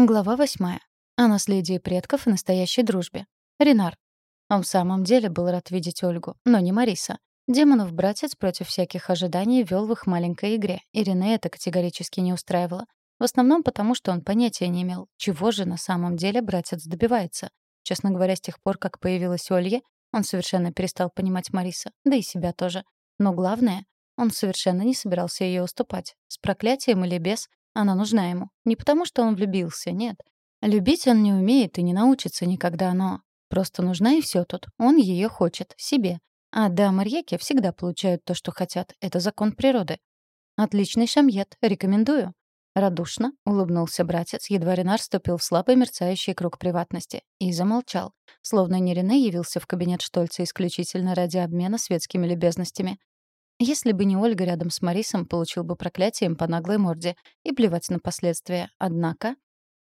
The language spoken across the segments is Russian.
Глава восьмая. О наследии предков и настоящей дружбе. Ренар. Он в самом деле был рад видеть Ольгу, но не Мариса. Демонов братец против всяких ожиданий вел в их маленькой игре, и Рене это категорически не устраивало. В основном потому, что он понятия не имел, чего же на самом деле братец добивается. Честно говоря, с тех пор, как появилась Ольга, он совершенно перестал понимать Мариса, да и себя тоже. Но главное, он совершенно не собирался ее уступать. С проклятием или без, она нужна ему. Не потому, что он влюбился, нет. Любить он не умеет и не научится никогда, но... Просто нужна и все тут. Он ее хочет, себе. А да, Марьяки всегда получают то, что хотят. Это закон природы. Отличный шамьет, рекомендую. Радушно улыбнулся братец, едва Ренар ступил в слабый мерцающий круг приватности. И замолчал. Словно не Рене явился в кабинет Штольца исключительно ради обмена светскими любезностями. Если бы не Ольга рядом с Марисом, получил бы проклятием по наглой морде и плевать на последствия. Однако...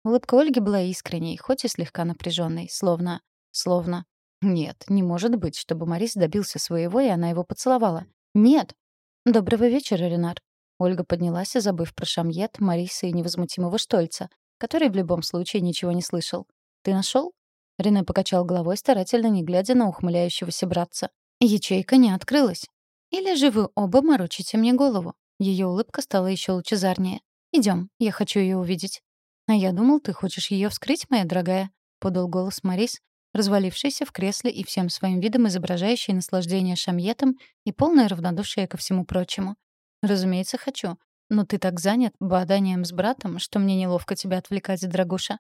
Улыбка Ольги была искренней, хоть и слегка напряженной, словно... Словно... Нет, не может быть, чтобы Марис добился своего, и она его поцеловала. Нет! Доброго вечера, Ренар. Ольга поднялась, забыв про Шамьет, Мариса и невозмутимого Штольца, который в любом случае ничего не слышал. «Ты нашел? Рене покачал головой, старательно не глядя на ухмыляющегося братца. Ячейка не открылась. Или же вы оба морочите мне голову?» Ее улыбка стала еще лучезарнее. Идем, я хочу ее увидеть. А я думал, ты хочешь ее вскрыть, моя дорогая, подал голос Марис, развалившийся в кресле и всем своим видом изображающий наслаждение шамьетом и полное равнодушие ко всему прочему. Разумеется, хочу. Но ты так занят баданием с братом, что мне неловко тебя отвлекать, дорогуша.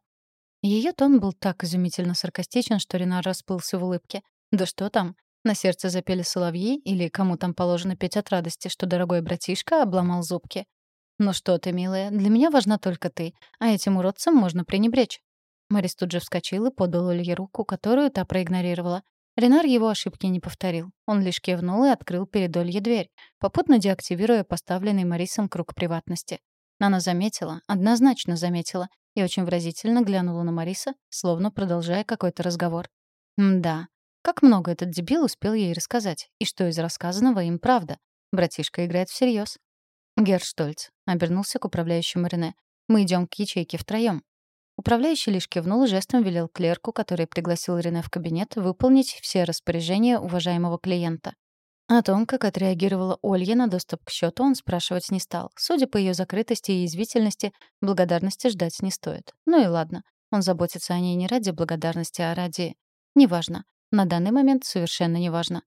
Ее тон был так изумительно саркастичен, что Ренар расплылся в улыбке. Да что там? На сердце запели соловьи, или кому там положено петь от радости, что дорогой братишка обломал зубки. «Ну что ты, милая, для меня важна только ты, а этим уродцам можно пренебречь». Марис тут же вскочил и подал Ольге руку, которую та проигнорировала. Ренар его ошибки не повторил. Он лишь кивнул и открыл перед Ольей дверь, попутно деактивируя поставленный Марисом круг приватности. Она заметила, однозначно заметила, и очень выразительно глянула на Мариса, словно продолжая какой-то разговор. «Мда, как много этот дебил успел ей рассказать, и что из рассказанного им правда. Братишка играет всерьез. Герштольц обернулся к управляющему Рене. «Мы идем к ячейке втроем. Управляющий лишь кивнул и жестом велел клерку, который пригласил Рене в кабинет, выполнить все распоряжения уважаемого клиента. О том, как отреагировала Олья на доступ к счету, он спрашивать не стал. Судя по ее закрытости и язвительности, благодарности ждать не стоит. Ну и ладно. Он заботится о ней не ради благодарности, а ради... Неважно. На данный момент совершенно неважно.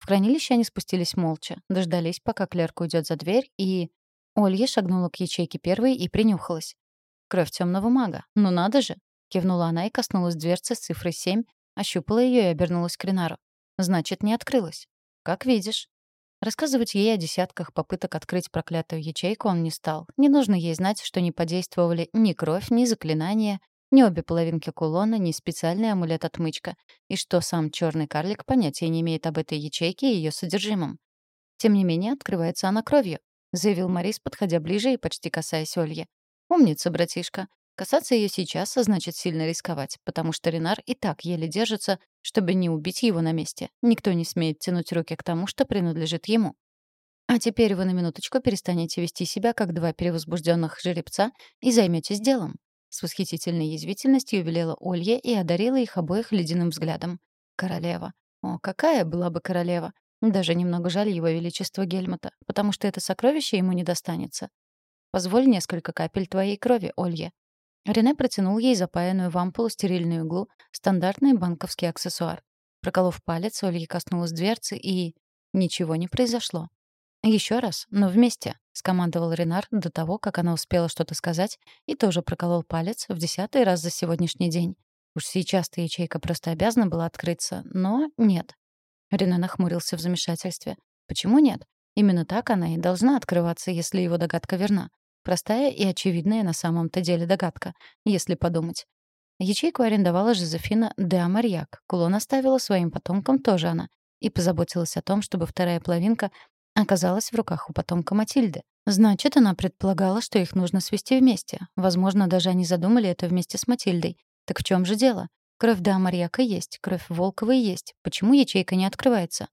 В хранилище они спустились молча, дождались, пока клерк уйдет за дверь, и... Олья шагнула к ячейке первой и принюхалась. «Кровь темного мага. Ну надо же!» Кивнула она и коснулась дверцы с цифрой 7, ощупала ее и обернулась к Ренару. «Значит, не открылась. Как видишь». Рассказывать ей о десятках попыток открыть проклятую ячейку он не стал. Не нужно ей знать, что не подействовали ни кровь, ни заклинания, ни обе половинки кулона, ни специальный амулет-отмычка. И что сам черный карлик понятия не имеет об этой ячейке и ее содержимом. Тем не менее, открывается она кровью, заявил Морис, подходя ближе и почти касаясь Ольги. Умница, братишка. Касаться ее сейчас значит сильно рисковать, потому что Ренар и так еле держится, чтобы не убить его на месте. Никто не смеет тянуть руки к тому, что принадлежит ему. А теперь вы на минуточку перестанете вести себя как два перевозбужденных жеребца и займетесь делом. С восхитительной язвительностью велела Олья и одарила их обоих ледяным взглядом. Королева. О, какая была бы королева. Даже немного жаль его величества Гельмута, потому что это сокровище ему не достанется. Позволь несколько капель твоей крови, Олья. Рене протянул ей запаянную в ампулу стерильную иглу, стандартный банковский аксессуар. Проколов палец, Олья коснулась дверцы и... Ничего не произошло. Еще раз, но вместе», — скомандовал Ренар до того, как она успела что-то сказать, и тоже проколол палец в десятый раз за сегодняшний день. Уж сейчас-то ячейка просто обязана была открыться, но нет. Рене нахмурился в замешательстве. Почему нет? Именно так она и должна открываться, если его догадка верна. Простая и очевидная на самом-то деле догадка, если подумать. Ячейку арендовала Жозефина де Амарьяк. Кулон оставила своим потомкам тоже она. И позаботилась о том, чтобы вторая половинка оказалась в руках у потомка Матильды. Значит, она предполагала, что их нужно свести вместе. Возможно, даже они задумали это вместе с Матильдой. Так в чем же дело? Кровь да Марьяка есть, кровь Волковой есть. Почему ячейка не открывается?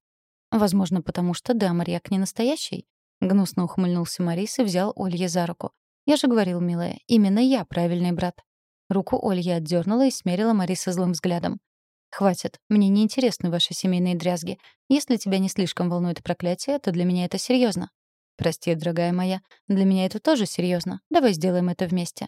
Возможно, потому что да Марьяк не настоящий. Гнусно ухмыльнулся Марис и взял Олье за руку. «Я же говорил, милая, именно я правильный брат». Руку Ольги отдернула и смерила Мариса злым взглядом. «Хватит. Мне не интересны ваши семейные дрязги. Если тебя не слишком волнует проклятие, то для меня это серьезно. «Прости, дорогая моя, для меня это тоже серьезно. Давай сделаем это вместе».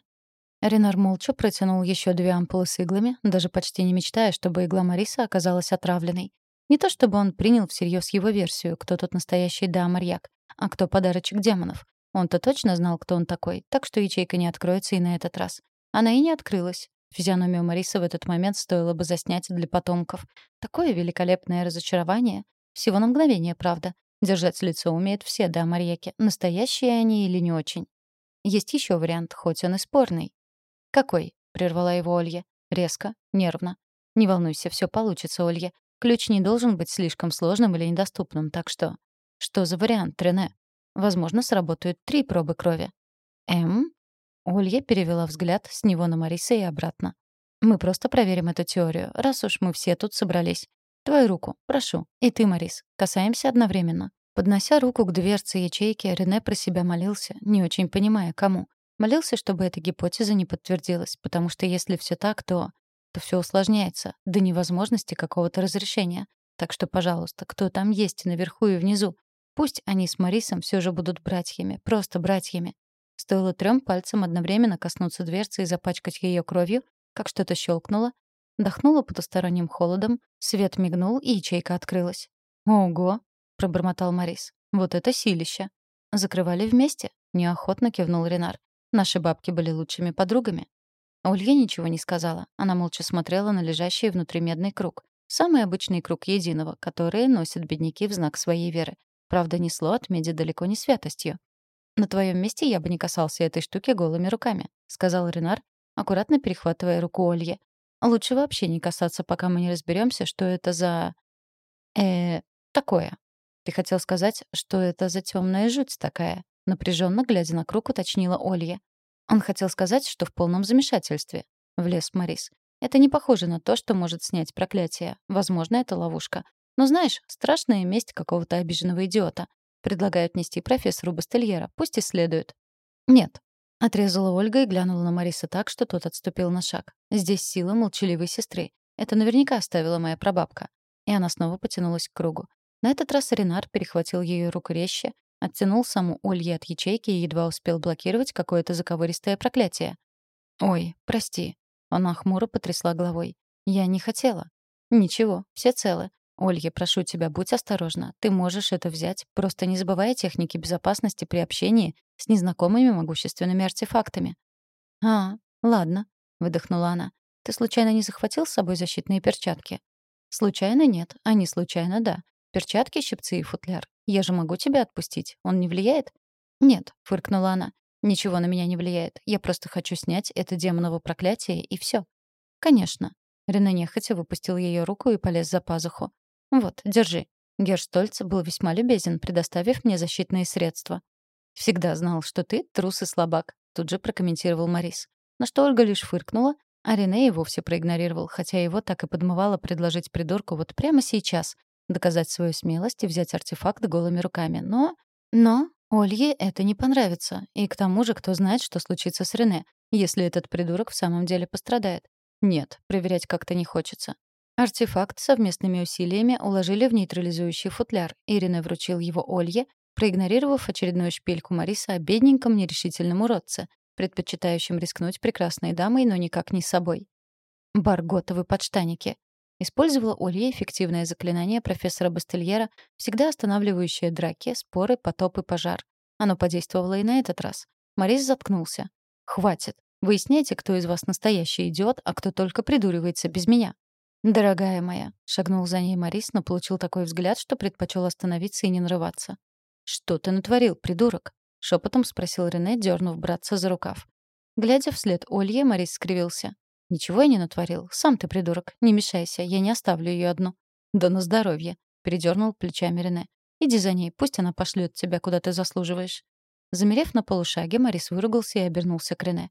Ренар молча протянул еще две ампулы с иглами, даже почти не мечтая, чтобы игла Мариса оказалась отравленной. Не то чтобы он принял всерьез его версию, кто тут настоящий да-марьяк, а кто подарочек демонов. Он-то точно знал, кто он такой, так что ячейка не откроется и на этот раз. Она и не открылась. Физиономию Мариса в этот момент стоило бы заснять для потомков. Такое великолепное разочарование. Всего на мгновение, правда. Держать лицо умеют все, да, Марьяки. Настоящие они или не очень. Есть еще вариант, хоть он и спорный. «Какой?» — прервала его Олья. Резко, нервно. «Не волнуйся, все получится, Олья. Ключ не должен быть слишком сложным или недоступным, так что...» «Что за вариант, Рене?» «Возможно, сработают три пробы крови». «Эм?» Олья перевела взгляд с него на Мариса и обратно. «Мы просто проверим эту теорию, раз уж мы все тут собрались. Твою руку, прошу. И ты, Марис. Касаемся одновременно». Поднося руку к дверце ячейки, Рене про себя молился, не очень понимая, кому. Молился, чтобы эта гипотеза не подтвердилась, потому что если все так, то... то все усложняется, до невозможности какого-то разрешения. Так что, пожалуйста, кто там есть наверху и внизу, пусть они с Марисом все же будут братьями, просто братьями. Стоило трем пальцам одновременно коснуться дверцы и запачкать ее кровью, как что-то щелкнуло, Дохнуло потусторонним холодом, свет мигнул, и ячейка открылась. «Ого!» — пробормотал Морис. «Вот это силище!» «Закрывали вместе?» — неохотно кивнул Ренар. «Наши бабки были лучшими подругами». Улья ничего не сказала. Она молча смотрела на лежащий внутри медный круг. Самый обычный круг единого, который носят бедняки в знак своей веры. Правда, несло от меди далеко не святостью. «На твоем месте я бы не касался этой штуки голыми руками», — сказал Ренар, аккуратно перехватывая руку Ольи. Лучше вообще не касаться, пока мы не разберемся, что это за... э такое. Ты хотел сказать, что это за темная жуть такая? Напряженно глядя на круг, уточнила Олья. Он хотел сказать, что в полном замешательстве. Влез Морис. Это не похоже на то, что может снять проклятие. Возможно, это ловушка. Но знаешь, страшная месть какого-то обиженного идиота. Предлагают нести профессору Бастельера. Пусть исследуют. Нет, Отрезала Ольга и глянула на Мариса так, что тот отступил на шаг. Здесь сила молчаливой сестры. Это наверняка оставила моя прабабка. И она снова потянулась к кругу. На этот раз Ренар перехватил ее руку резче, оттянул саму Ольги от ячейки и едва успел блокировать какое-то заковыристое проклятие. «Ой, прости». Она хмуро потрясла головой. «Я не хотела». «Ничего, все целы. Ольга, прошу тебя, будь осторожна. Ты можешь это взять, просто не забывай о технике безопасности при общении с незнакомыми могущественными артефактами». «А, ладно», — выдохнула она. «Ты случайно не захватил с собой защитные перчатки?» «Случайно нет, а не случайно да. Перчатки, щипцы и футляр. Я же могу тебя отпустить. Он не влияет?» «Нет», — фыркнула она. «Ничего на меня не влияет. Я просто хочу снять это демоново проклятие, и все. «Конечно». Рене нехотя выпустил ее руку и полез за пазуху. «Вот, держи». Герштольц был весьма любезен, предоставив мне защитные средства. «Всегда знал, что ты трус и слабак», — тут же прокомментировал Морис. На что Ольга лишь фыркнула, а Рене и вовсе проигнорировал, хотя его так и подмывало предложить придурку вот прямо сейчас доказать свою смелость и взять артефакт голыми руками. Но... Но Ольге это не понравится. И к тому же, кто знает, что случится с Рене, если этот придурок в самом деле пострадает. Нет, проверять как-то не хочется. Артефакт совместными усилиями уложили в нейтрализующий футляр. Ирина вручил его Олье, проигнорировав очередную шпильку Мариса о бедненьком нерешительном уродце, предпочитающем рискнуть прекрасной дамой, но никак не собой. «Барготовы подштаники», Использовала Олья эффективное заклинание профессора Бастельера, всегда останавливающее драки, споры, потоп и пожар. Оно подействовало и на этот раз. Морис заткнулся. «Хватит. Выясняйте, кто из вас настоящий идиот, а кто только придуривается без меня». «Дорогая моя», — шагнул за ней Морис, но получил такой взгляд, что предпочел остановиться и не нарываться. «Что ты натворил, придурок?» — шепотом спросил Рене, дернув братца за рукав. Глядя вслед Олье, Морис скривился. «Ничего я не натворил. Сам ты придурок. Не мешайся, я не оставлю ее одну». «Да на здоровье», — передернул плечами Рене. «Иди за ней, пусть она пошлет тебя, куда ты заслуживаешь». Замерев на полушаге, Морис выругался и обернулся к Рене.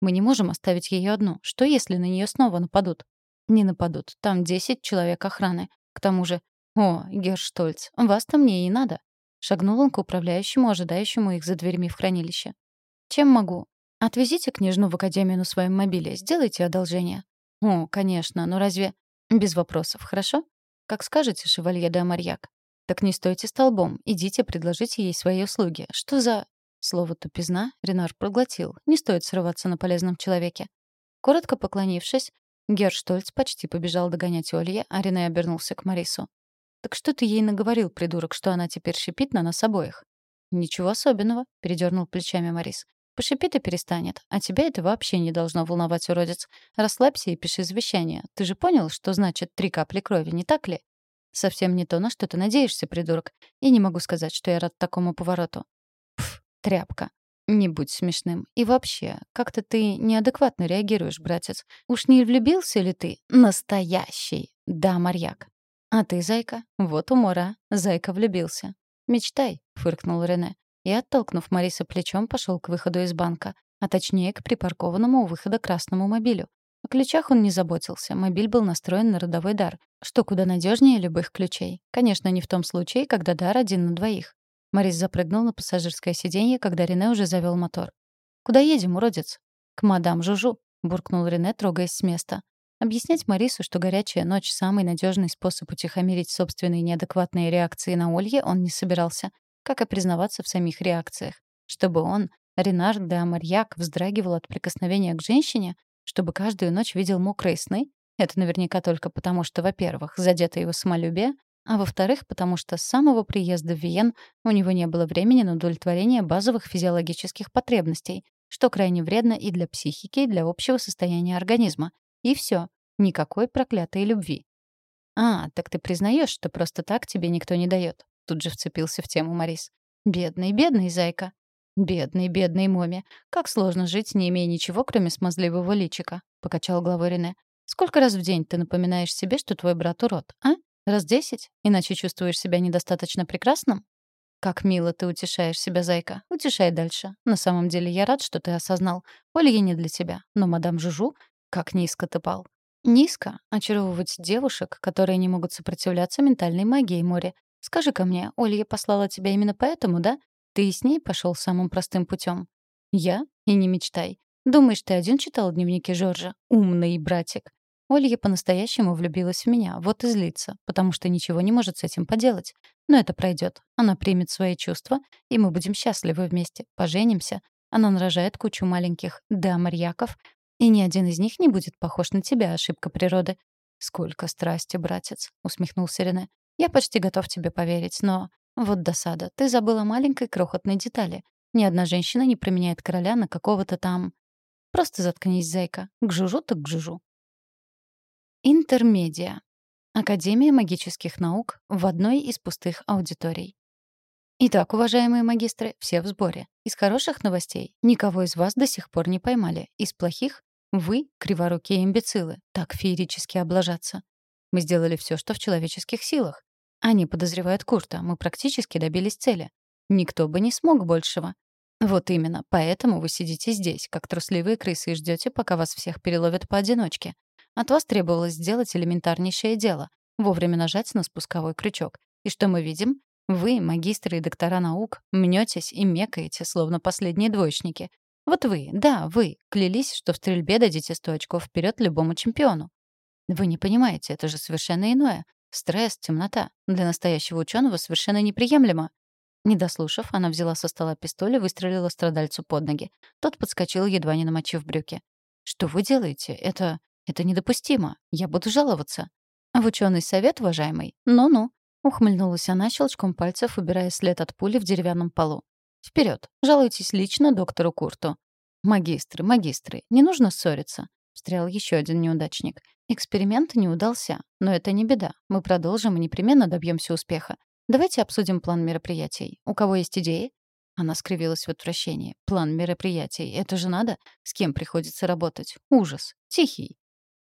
«Мы не можем оставить ее одну. Что, если на нее снова нападут?» Не нападут. Там десять человек охраны. К тому же... О, Герштольц, вас-то мне и надо. Шагнул он к управляющему, ожидающему их за дверьми в хранилище. Чем могу? «Отвезите княжну в академию на своем мобиле, сделайте одолжение». «О, конечно, но разве...» «Без вопросов, хорошо?» «Как скажете, шевалье де Амарьяк». «Так не стойте столбом, идите, предложите ей свои услуги. Что за...» Слово «тупизна» Ренар проглотил. Не стоит срываться на полезном человеке. Коротко поклонившись, Герштольц почти побежал догонять Олье, а Рене обернулся к Марису. «Так что ты ей наговорил, придурок, что она теперь шипит на нас обоих?» «Ничего особенного», — передернул плечами Марис. «Пошипит и перестанет. А тебя это вообще не должно волновать, уродец. Расслабься и пиши завещание. Ты же понял, что значит три капли крови, не так ли?» «Совсем не то, на что ты надеешься, придурок. И не могу сказать, что я рад такому повороту». «Пф, тряпка. «Не будь смешным. И вообще, как-то ты неадекватно реагируешь, братец. Уж не влюбился ли ты? Настоящий. Да, Марьяк. А ты, зайка? Вот умора. Зайка влюбился. Мечтай, фыркнул Рене. И, оттолкнув Мариса плечом, пошел к выходу из банка. А точнее, к припаркованному у выхода красному мобилю. О ключах он не заботился. Мобиль был настроен на родовой дар, что куда надежнее любых ключей. Конечно, не в том случае, когда дар один на двоих. Морис запрыгнул на пассажирское сиденье, когда Рене уже завел мотор. «Куда едем, уродец?» «К мадам Жужу», — буркнул Рене, трогаясь с места. Объяснять Марису, что горячая ночь — самый надежный способ утихомирить собственные неадекватные реакции на Олье, он не собирался, как и признаваться в самих реакциях. Чтобы он, Ренар де Амарьяк, вздрагивал от прикосновения к женщине, чтобы каждую ночь видел мокрые сны, это наверняка только потому, что, во-первых, задето его самолюбие, а во-вторых, потому что с самого приезда в Виен у него не было времени на удовлетворение базовых физиологических потребностей, что крайне вредно и для психики, и для общего состояния организма. И все, никакой проклятой любви. «А, так ты признаешь, что просто так тебе никто не дает?» Тут же вцепился в тему Морис. «Бедный, бедный зайка». «Бедный, бедный Моми. Как сложно жить, не имея ничего, кроме смазливого личика», — покачал головой Рене. «Сколько раз в день ты напоминаешь себе, что твой брат урод, а?» Раз десять? Иначе чувствуешь себя недостаточно прекрасным? Как мило ты утешаешь себя, зайка. Утешай дальше. На самом деле я рад, что ты осознал. Ольга не для тебя. Но мадам Жужу, как низко ты пал. Низко очаровывать девушек, которые не могут сопротивляться ментальной магии море. Скажи-ка мне, Ольга послала тебя именно поэтому, да? Ты и с ней пошел самым простым путем. Я? И не мечтай. Думаешь, ты один читал дневники Жоржа? Умный братик. Олья по-настоящему влюбилась в меня, вот и злится, потому что ничего не может с этим поделать. Но это пройдет. Она примет свои чувства, и мы будем счастливы вместе, поженимся. Она нарожает кучу маленьких да-марьяков, и ни один из них не будет похож на тебя, ошибка природы. «Сколько страсти, братец!» — усмехнулся Рене. «Я почти готов тебе поверить, но... Вот досада. Ты забыла маленькой крохотной детали. Ни одна женщина не променяет короля на какого-то там... Просто заткнись, зайка. К жужу так к жужу. Интермедиа. Академия магических наук в одной из пустых аудиторий. Итак, уважаемые магистры, все в сборе. Из хороших новостей никого из вас до сих пор не поймали. Из плохих вы — криворукие имбецилы, так феерически облажаться. Мы сделали все, что в человеческих силах. Они подозревают Курта, мы практически добились цели. Никто бы не смог большего. Вот именно, поэтому вы сидите здесь, как трусливые крысы, и ждете, пока вас всех переловят поодиночке. От вас требовалось сделать элементарнейшее дело — вовремя нажать на спусковой крючок. И что мы видим? Вы, магистры и доктора наук, мнетесь и мекаете, словно последние двоечники. Вот вы, да, вы, клялись, что в стрельбе дадите 100 очков вперед любому чемпиону. Вы не понимаете, это же совершенно иное. Стресс, темнота. Для настоящего ученого совершенно неприемлемо. Не дослушав, она взяла со стола пистоль и выстрелила страдальцу под ноги. Тот подскочил, едва не намочив брюки. «Что вы делаете? Это... Это недопустимо. Я буду жаловаться. В ученый совет, уважаемый? Ну-ну. Ухмыльнулась она щелчком пальцев, убирая след от пули в деревянном полу. Вперед, жалуйтесь лично доктору Курту. Магистры, магистры, не нужно ссориться. Встрял еще один неудачник. Эксперимент не удался, но это не беда. Мы продолжим и непременно добьемся успеха. Давайте обсудим план мероприятий. У кого есть идеи? Она скривилась в отвращении. План мероприятий. Это же надо? С кем приходится работать? Ужас. Тихий.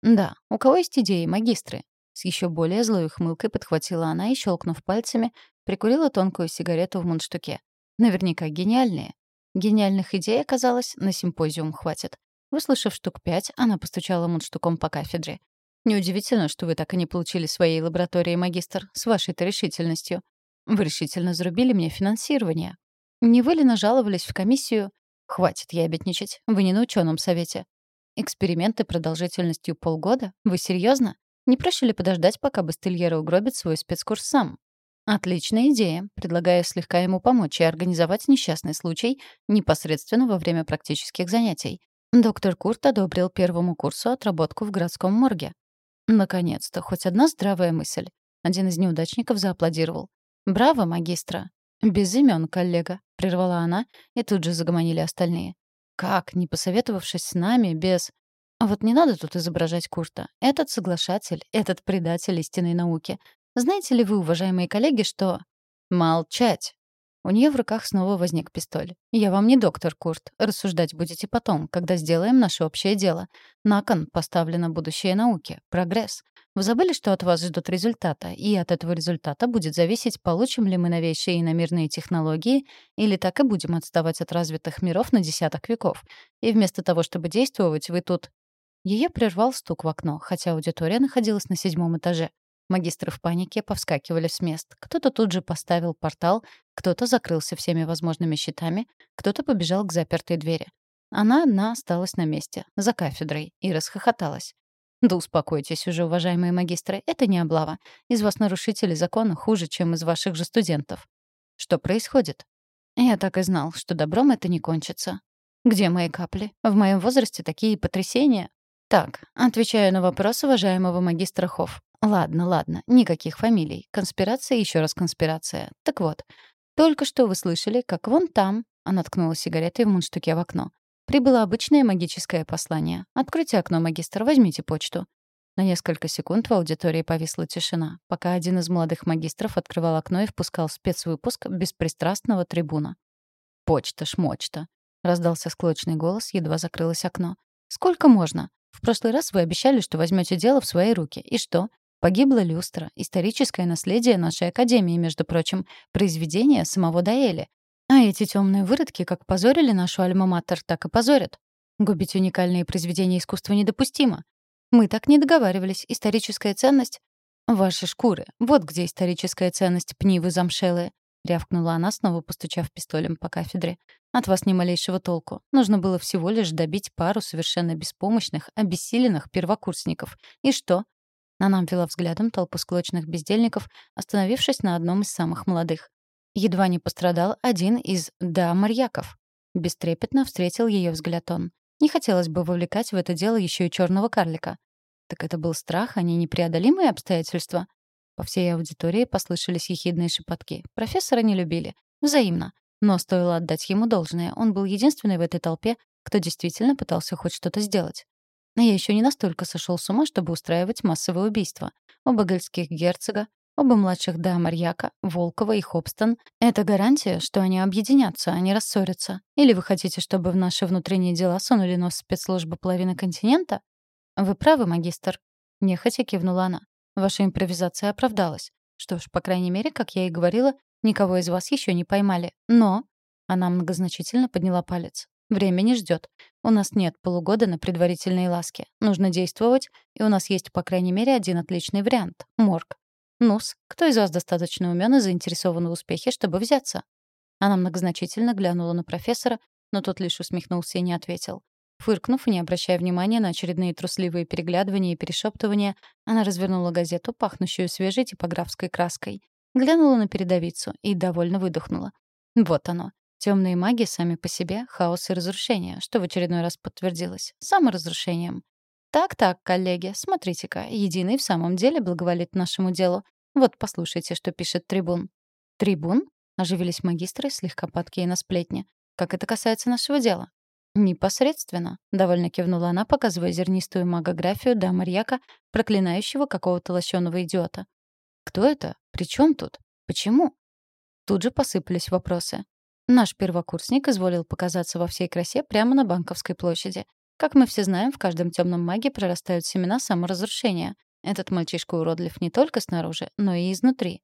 «Да, у кого есть идеи, магистры?» С еще более злой ухмылкой подхватила она и, щелкнув пальцами, прикурила тонкую сигарету в мундштуке. Наверняка гениальные. Гениальных идей, оказалось, на симпозиум хватит. Выслушав штук пять, она постучала мундштуком по кафедре. «Неудивительно, что вы так и не получили своей лаборатории, магистр, с вашей-то решительностью. Вы решительно зарубили мне финансирование. Не вы ли нажаловались в комиссию? Хватит ябедничать. Вы не на ученом совете. Эксперименты продолжительностью полгода? Вы серьезно? Не проще ли подождать, пока Бастельера угробит свой спецкурс сам? Отличная идея. Предлагаю слегка ему помочь и организовать несчастный случай непосредственно во время практических занятий. Доктор Курт одобрил первому курсу отработку в городском морге. Наконец-то, хоть одна здравая мысль. Один из неудачников зааплодировал. «Браво, магистра!» «Без имен, коллега», — прервала она, и тут же загомонили остальные. «Как, не посоветовавшись с нами, без...» А вот не надо тут изображать Курта. Этот соглашатель, этот предатель истинной науки. Знаете ли вы, уважаемые коллеги, что... Молчать! У нее в руках снова возник пистоль. «Я вам не доктор, Курт. Рассуждать будете потом, когда сделаем наше общее дело. На кон поставлено будущее науки, прогресс. Вы забыли, что от вас ждут результата, и от этого результата будет зависеть, получим ли мы новейшие иномирные технологии или так и будем отставать от развитых миров на десяток веков. И вместо того, чтобы действовать, вы тут ее прервал стук в окно, хотя аудитория находилась на седьмом этаже. Магистры в панике повскакивали с мест. Кто-то тут же поставил портал, кто-то закрылся всеми возможными щитами, кто-то побежал к запертой двери. Она одна осталась на месте, за кафедрой, и расхохоталась. «Да успокойтесь уже, уважаемые магистры, это не облава. Из вас нарушители закона хуже, чем из ваших же студентов». «Что происходит?» «Я так и знал, что добром это не кончится». «Где мои капли? В моем возрасте такие потрясения. Так, отвечаю на вопрос уважаемого магистра Хофф. Ладно, ладно, никаких фамилий. Конспирация еще раз конспирация. Так вот, только что вы слышали, как вон там, она ткнула сигаретой в мундштуке в окно, прибыло обычное магическое послание. Откройте окно, магистр, возьмите почту. На несколько секунд в аудитории повисла тишина, пока один из молодых магистров открывал окно и впускал спецвыпуск беспристрастного трибуна. «Почта-шмочта», — раздался склочный голос, едва закрылось окно. «Сколько можно? В прошлый раз вы обещали, что возьмете дело в свои руки. И что? Погибла люстра, историческое наследие нашей академии, между прочим, произведение самого Даэли. А эти темные выродки как позорили нашу альма-матер, так и позорят. Губить уникальные произведения искусства недопустимо. Мы так не договаривались. Историческая ценность — ваши шкуры. Вот где историческая ценность, пни вы замшелые. — рявкнула она, снова постучав пистолем по кафедре. «От вас ни малейшего толку. Нужно было всего лишь добить пару совершенно беспомощных, обессиленных первокурсников. И что?» Она обвела взглядом толпу склочных бездельников, остановившись на одном из самых молодых. Едва не пострадал один из «да» Марьяков. Бестрепетно встретил ее взгляд он. Не хотелось бы вовлекать в это дело еще и черного карлика. Так это был страх, а не непреодолимые обстоятельства? По всей аудитории послышались ехидные шепотки. Профессора не любили. Взаимно. Но стоило отдать ему должное. Он был единственный в этой толпе, кто действительно пытался хоть что-то сделать. Но я еще не настолько сошел с ума, чтобы устраивать массовое убийство. Оба гальских герцога, оба младших да Марьяка, Волкова и Хобстон — это гарантия, что они объединятся, а не рассорятся. Или вы хотите, чтобы в наши внутренние дела сунули нос спецслужбы половины континента? Вы правы, магистр. Нехотя кивнула она. Ваша импровизация оправдалась. Что ж, по крайней мере, как я и говорила, никого из вас еще не поймали. Но...» Она многозначительно подняла палец. «Время не ждет. У нас нет полугода на предварительные ласки. Нужно действовать, и у нас есть, по крайней мере, один отличный вариант — морг. Нус, кто из вас достаточно умен и заинтересован в успехе, чтобы взяться?» Она многозначительно глянула на профессора, но тот лишь усмехнулся и не ответил. Фыркнув, не обращая внимания на очередные трусливые переглядывания и перешептывания, она развернула газету, пахнущую свежей типографской краской. Глянула на передовицу и довольно выдохнула. Вот оно. Темные маги сами по себе — хаос и разрушение, что в очередной раз подтвердилось. Саморазрушением. Так-так, коллеги, смотрите-ка, Единый в самом деле благоволит нашему делу. Вот послушайте, что пишет трибун. «Трибун?» — оживились магистры, слегка падкие на сплетни. «Как это касается нашего дела?» «Непосредственно», — довольно кивнула она, показывая зернистую магографию да Марьяка, проклинающего какого-то лощеного идиота. «Кто это? При чем тут? Почему?» Тут же посыпались вопросы. Наш первокурсник изволил показаться во всей красе прямо на Банковской площади. Как мы все знаем, в каждом темном маге прорастают семена саморазрушения. Этот мальчишка уродлив не только снаружи, но и изнутри.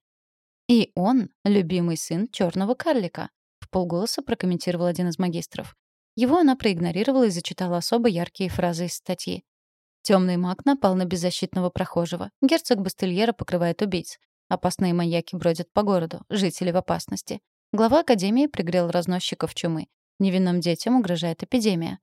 И он — любимый сын черного карлика, — в полголоса прокомментировал один из магистров. Его она проигнорировала и зачитала особо яркие фразы из статьи. Темный маг напал на беззащитного прохожего. Герцог Бастельера покрывает убийц. Опасные маньяки бродят по городу. Жители в опасности. Глава Академии пригрел разносчиков чумы. Невинным детям угрожает эпидемия.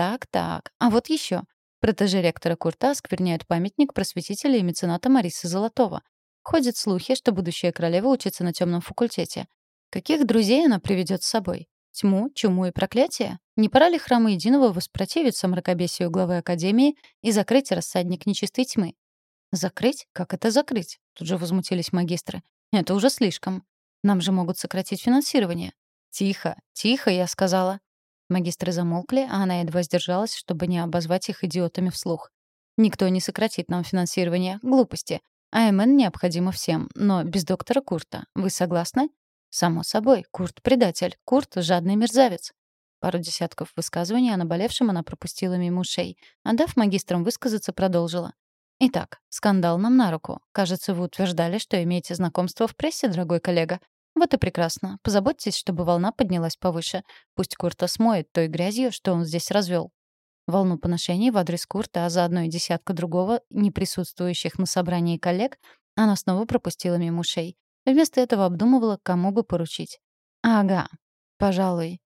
Так-так, а вот еще. Протеже ректора Курта оскверняют памятник просветителя и мецената Марисы Золотого. Ходят слухи, что будущая королева учится на темном факультете. Каких друзей она приведет с собой? Тьму, чуму и проклятие? Не пора ли храма Единого воспротивиться мракобесию главы Академии и закрыть рассадник нечистой тьмы? «Закрыть? Как это закрыть?» Тут же возмутились магистры. «Это уже слишком. Нам же могут сократить финансирование». «Тихо, тихо», я сказала. Магистры замолкли, а она едва сдержалась, чтобы не обозвать их идиотами вслух. «Никто не сократит нам финансирование. Глупости. АМН необходимо всем, но без доктора Курта. Вы согласны?» «Само собой. Курт — предатель. Курт — жадный мерзавец». Пару десятков высказываний о наболевшем она пропустила мимо ушей. А дав магистрам высказаться, продолжила. Итак, скандал нам на руку. Кажется, вы утверждали, что имеете знакомство в прессе, дорогой коллега. Вот и прекрасно. Позаботьтесь, чтобы волна поднялась повыше. Пусть Курта смоет той грязью, что он здесь развел. Волну поношений в адрес Курта, а заодно и десятка другого, не присутствующих на собрании коллег, она снова пропустила мимо ушей. Вместо этого обдумывала, кому бы поручить. «Ага, пожалуй».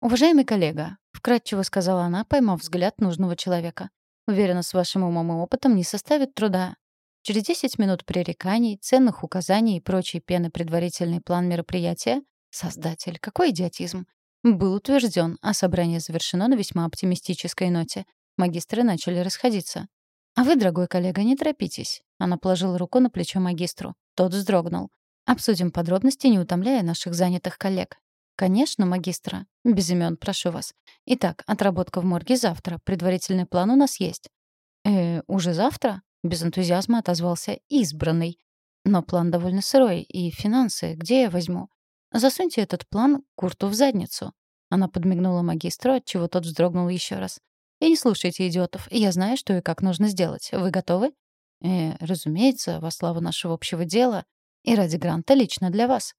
«Уважаемый коллега», — вкратчиво сказала она, поймав взгляд нужного человека. Уверена, с вашим умом и опытом не составит труда. Через 10 минут пререканий, ценных указаний и прочей пены предварительный план мероприятия Создатель, какой идиотизм! Был утвержден, а собрание завершено на весьма оптимистической ноте. Магистры начали расходиться. «А вы, дорогой коллега, не торопитесь». Она положила руку на плечо магистру. Тот вздрогнул. «Обсудим подробности, не утомляя наших занятых коллег. «Конечно, магистра. Без имен, прошу вас. Итак, отработка в морге завтра. Предварительный план у нас есть». «Э, уже завтра?» — без энтузиазма отозвался избранный. «Но план довольно сырой. И финансы где я возьму? Засуньте этот план Курту в задницу». Она подмигнула магистру, отчего тот вздрогнул еще раз. «И не слушайте идиотов. Я знаю, что и как нужно сделать. Вы готовы?» «Э, разумеется, во славу нашего общего дела. И ради гранта лично для вас».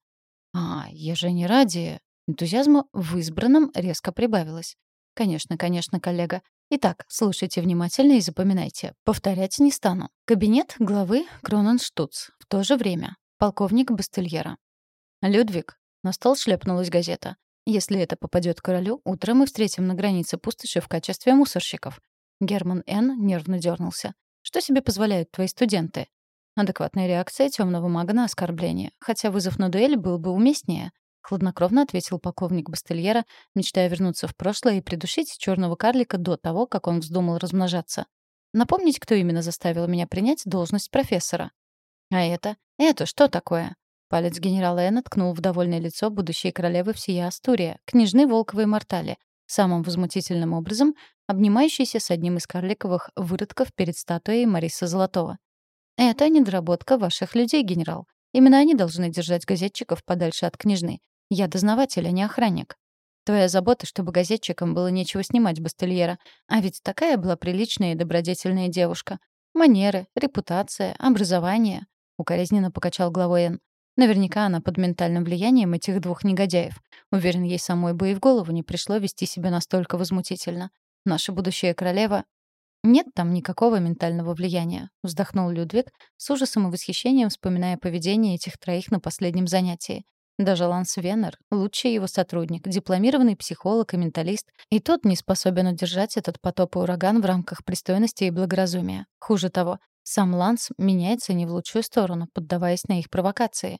«А, я же не ради...» Энтузиазма в избранном резко прибавилось. «Конечно, конечно, коллега. Итак, слушайте внимательно и запоминайте. Повторять не стану. Кабинет главы Кроненштуц. В то же время. Полковник Бастельера. Людвиг. На стол шлепнулась газета. Если это попадет королю, утром мы встретим на границе пустоши в качестве мусорщиков. Герман Н. нервно дернулся. Что себе позволяют твои студенты? Адекватная реакция темного мага на оскорбление. Хотя вызов на дуэль был бы уместнее хладнокровно ответил полковник Бастельера, мечтая вернуться в прошлое и придушить черного карлика до того, как он вздумал размножаться. Напомнить, кто именно заставил меня принять должность профессора. А это? Это что такое? Палец генерала Эна ткнул в довольное лицо будущей королевы всея Астурия, княжны Волковой Мортали, самым возмутительным образом обнимающейся с одним из карликовых выродков перед статуей Мариса Золотого. «Это недоработка ваших людей, генерал. Именно они должны держать газетчиков подальше от княжны. Я дознаватель, а не охранник. Твоя забота, чтобы газетчикам было нечего снимать Бастельера. А ведь такая была приличная и добродетельная девушка. Манеры, репутация, образование. Укоризненно покачал головой Энн. Наверняка она под ментальным влиянием этих двух негодяев. Уверен, ей самой бы и в голову не пришло вести себя настолько возмутительно. Наша будущая королева... «Нет там никакого ментального влияния», — вздохнул Людвиг, с ужасом и восхищением вспоминая поведение этих троих на последнем занятии. Даже Ланс Веннер, лучший его сотрудник, дипломированный психолог и менталист, и тот не способен удержать этот потоп и ураган в рамках пристойности и благоразумия. Хуже того, сам Ланс меняется не в лучшую сторону, поддаваясь на их провокации.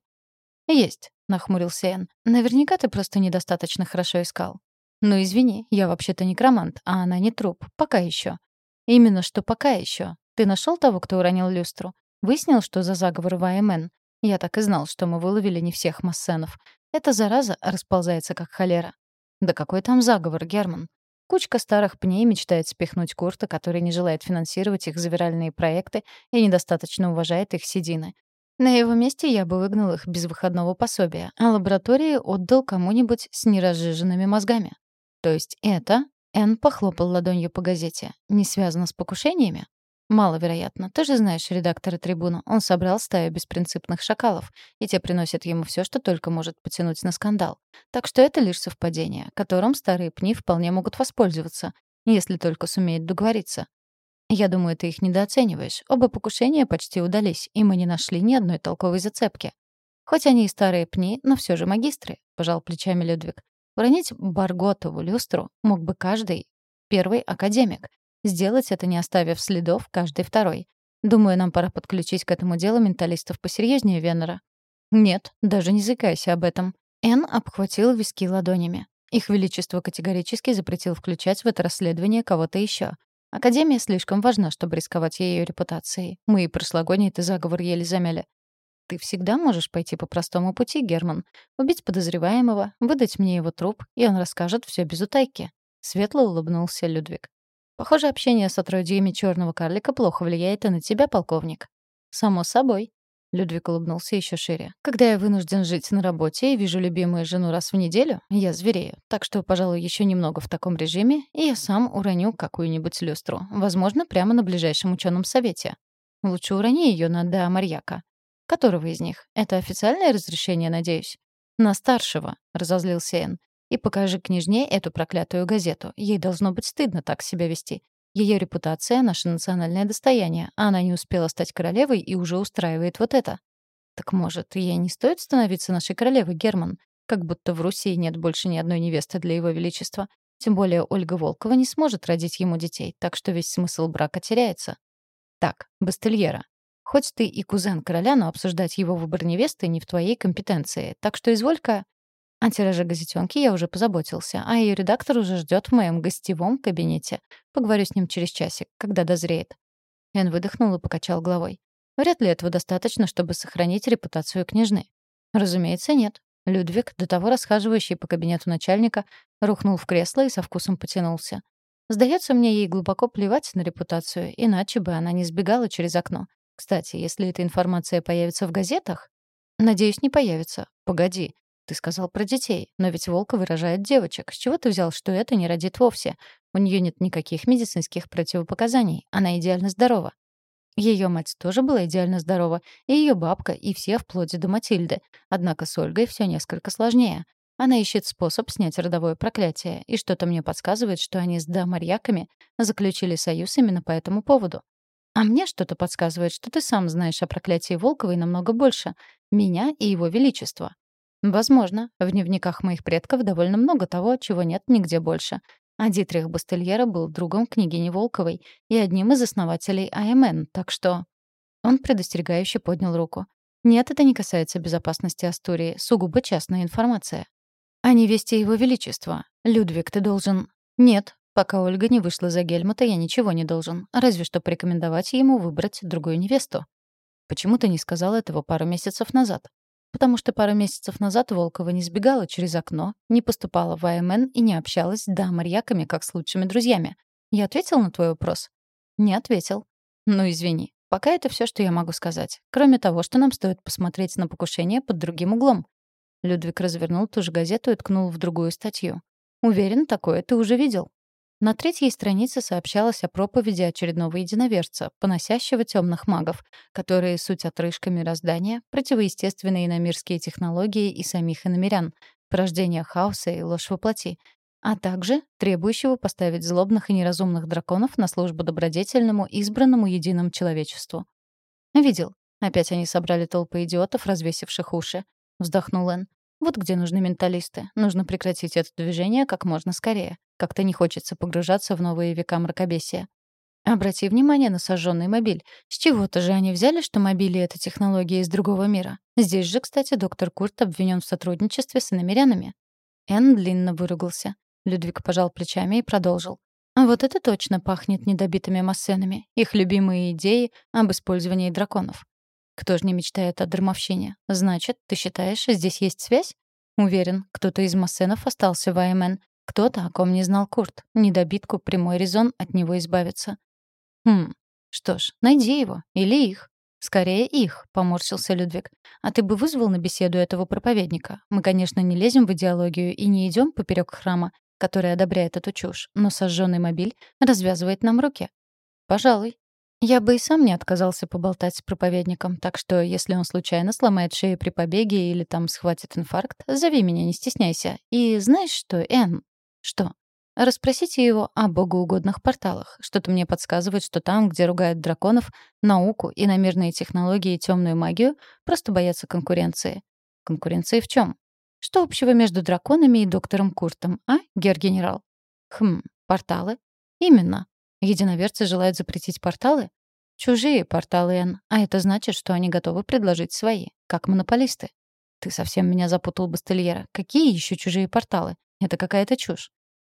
«Есть», — нахмурился Энн. «Наверняка ты просто недостаточно хорошо искал». «Ну, извини, я вообще-то некромант, а она не труп. Пока еще. «Именно что пока еще. Ты нашел того, кто уронил люстру? Выяснил, что за заговор в АМН? Я так и знал, что мы выловили не всех массенов. Эта зараза расползается как холера. Да какой там заговор, Герман? Кучка старых пней мечтает спихнуть Курта, который не желает финансировать их завиральные проекты и недостаточно уважает их седины. На его месте я бы выгнал их без выходного пособия, а лаборатории отдал кому-нибудь с неразжиженными мозгами. То есть это, Энн похлопал ладонью по газете, не связано с покушениями? Маловероятно. Ты же знаешь редактора «Трибуну». Он собрал стаю беспринципных шакалов, и те приносят ему все, что только может потянуть на скандал. Так что это лишь совпадение, которым старые пни вполне могут воспользоваться, если только сумеют договориться. Я думаю, ты их недооцениваешь. Оба покушения почти удались, и мы не нашли ни одной толковой зацепки. Хоть они и старые пни, но все же магистры, — пожал плечами Людвиг. Уронить Барготову люстру мог бы каждый первый академик. Сделать это, не оставив следов, каждый второй. Думаю, нам пора подключить к этому делу менталистов посерьезнее Венера. Нет, даже не заикайся об этом. Эн обхватил виски ладонями. Их Величество категорически запретил включать в это расследование кого-то еще. Академия слишком важна, чтобы рисковать ее репутацией. Мы и прошлогодний ты заговор еле замяли. Ты всегда можешь пойти по простому пути, Герман. Убить подозреваемого, выдать мне его труп, и он расскажет все без утайки. Светло улыбнулся Людвиг. Похоже, общение с отродьями черного карлика плохо влияет и на тебя, полковник. Само собой. Людвиг улыбнулся еще шире. «Когда я вынужден жить на работе и вижу любимую жену раз в неделю, я зверею. Так что, пожалуй, еще немного в таком режиме, и я сам уроню какую-нибудь люстру. Возможно, прямо на ближайшем ученом совете. Лучше урони ее на Деа Марьяка. Которого из них? Это официальное разрешение, надеюсь?» «На старшего», — разозлился Эн. «И покажи княжне эту проклятую газету. Ей должно быть стыдно так себя вести. Ее репутация — наше национальное достояние, а она не успела стать королевой и уже устраивает вот это. Так может, ей не стоит становиться нашей королевой, Герман? Как будто в Руси нет больше ни одной невесты для его величества. Тем более Ольга Волкова не сможет родить ему детей, так что весь смысл брака теряется. Так, Бастельера. Хоть ты и кузен короля, но обсуждать его выбор невесты не в твоей компетенции. Так что изволь-ка о тираже газетенки я уже позаботился, а ее редактор уже ждет в моем гостевом кабинете. Поговорю с ним через часик, когда дозреет. Эн выдохнул и покачал головой. Вряд ли этого достаточно, чтобы сохранить репутацию княжны. Разумеется, нет. Людвиг, до того расхаживающий по кабинету начальника, рухнул в кресло и со вкусом потянулся. Сдается мне, ей глубоко плевать на репутацию, иначе бы она не сбегала через окно. Кстати, если эта информация появится в газетах... Надеюсь, не появится. Погоди. Ты сказал про детей, но ведь Волка выражает девочек. С чего ты взял, что это не родит вовсе? У нее нет никаких медицинских противопоказаний. Она идеально здорова. Ее мать тоже была идеально здорова, и ее бабка, и все вплоть до Матильды. Однако с Ольгой все несколько сложнее. Она ищет способ снять родовое проклятие, и что-то мне подсказывает, что они с дамарьяками заключили союз именно по этому поводу. А мне что-то подсказывает, что ты сам знаешь о проклятии Волковой намного больше. Меня и его величества. Возможно, в дневниках моих предков довольно много того, чего нет нигде больше. А Дитрих Бастельера был другом княгини Волковой и одним из основателей АМН, так что... Он предостерегающе поднял руку. Нет, это не касается безопасности Астурии, сугубо частная информация. А невесте его величества. Людвиг, ты должен... Нет, пока Ольга не вышла за Гельмута, я ничего не должен, разве что порекомендовать ему выбрать другую невесту. Почему ты не сказал этого пару месяцев назад? Потому что пару месяцев назад Волкова не сбегала через окно, не поступала в АМН и не общалась с дамарьяками, как с лучшими друзьями. Я ответил на твой вопрос? Не ответил. Ну, извини. Пока это все, что я могу сказать. Кроме того, что нам стоит посмотреть на покушение под другим углом. Людвиг развернул ту же газету и ткнул в другую статью. Уверен, такое ты уже видел. На третьей странице сообщалось о проповеди очередного единоверца, поносящего темных магов, которые суть отрыжка мироздания, противоестественные иномирские технологии и самих иномирян, порождение хаоса и ложь воплоти, а также требующего поставить злобных и неразумных драконов на службу добродетельному, избранному единым человечеству. «Видел. Опять они собрали толпы идиотов, развесивших уши», — вздохнул Эн. «Вот где нужны менталисты. Нужно прекратить это движение как можно скорее. Как-то не хочется погружаться в новые века мракобесия. Обрати внимание на сожженный мобиль. С чего-то же они взяли, что мобили — это технология из другого мира. Здесь же, кстати, доктор Курт обвинен в сотрудничестве с иномерянами. Энн длинно выругался. Людвиг пожал плечами и продолжил. А вот это точно пахнет недобитыми массенами. Их любимые идеи об использовании драконов. Кто же не мечтает о дармовщине? Значит, ты считаешь, здесь есть связь? Уверен, кто-то из массенов остался в АМН, кто-то, о ком не знал Курт. Недобитку прямой резон от него избавиться. Хм, что ж, найди его. Или их. «Скорее их», — поморщился Людвиг. «А ты бы вызвал на беседу этого проповедника? Мы, конечно, не лезем в идеологию и не идем поперек храма, который одобряет эту чушь, но сожженный мобиль развязывает нам руки». «Пожалуй». Я бы и сам не отказался поболтать с проповедником, так что если он случайно сломает шею при побеге или там схватит инфаркт, зови меня, не стесняйся. И знаешь что, Энн, что? Расспросите его о богоугодных порталах. Что-то мне подсказывает, что там, где ругают драконов, науку, иномерные технологии и темную магию, просто боятся конкуренции. Конкуренции в чем? Что общего между драконами и доктором Куртом, а, гер-генерал? Хм, порталы? Именно. Единоверцы желают запретить порталы? Чужие порталы, Н. А это значит, что они готовы предложить свои, как монополисты. Ты совсем меня запутал, Бастельера. Какие еще чужие порталы? Это какая-то чушь.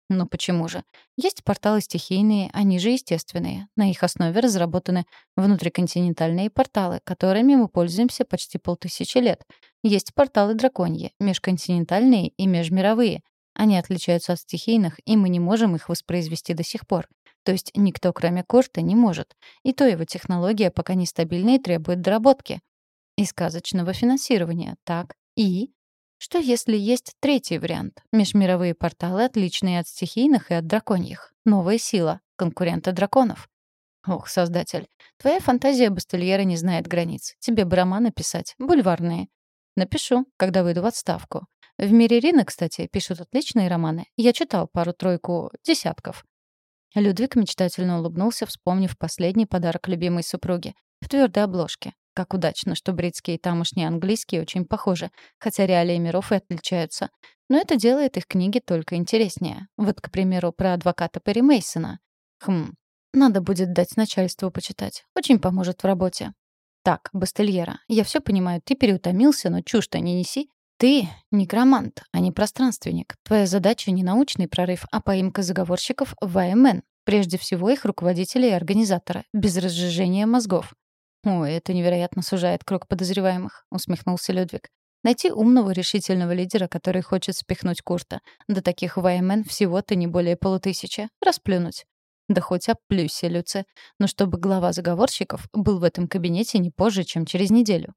Ну почему же? Есть порталы стихийные, они же естественные. На их основе разработаны внутриконтинентальные порталы, которыми мы пользуемся почти полтысячи лет. Есть порталы драконьи, межконтинентальные и межмировые. Они отличаются от стихийных, и мы не можем их воспроизвести до сих пор. То есть никто, кроме Корта, не может. И то его технология пока нестабильна и требует доработки. И сказочного финансирования. Так. И что если есть третий вариант? Межмировые порталы, отличные от стихийных и от драконьих. Новая сила. Конкуренты драконов. Ох, создатель, твоя фантазия бастельера не знает границ. Тебе бы романы писать, бульварные. Напишу, когда выйду в отставку. В мире Рины, кстати, пишут отличные романы. Я читал пару-тройку десятков. Людвиг мечтательно улыбнулся, вспомнив последний подарок любимой супруги. В твердой обложке. Как удачно, что бритские и тамошние английские очень похожи, хотя реалии миров и отличаются. Но это делает их книги только интереснее. Вот, к примеру, про адвоката Перри Мейсона. Хм, надо будет дать начальству почитать. Очень поможет в работе. Так, Бастельера, я все понимаю, ты переутомился, но чушь-то не неси. Ты некромант, а не пространственник. Твоя задача не научный прорыв, а поимка заговорщиков в АМН. Прежде всего их руководителя и организатора, без разжижения мозгов. «Ой, это невероятно сужает круг подозреваемых», — усмехнулся Людвиг. «Найти умного, решительного лидера, который хочет спихнуть Курта. До таких ВМН всего-то не более полутысячи. Расплюнуть. Да хоть оплюйся, Люце. Но чтобы глава заговорщиков был в этом кабинете не позже, чем через неделю.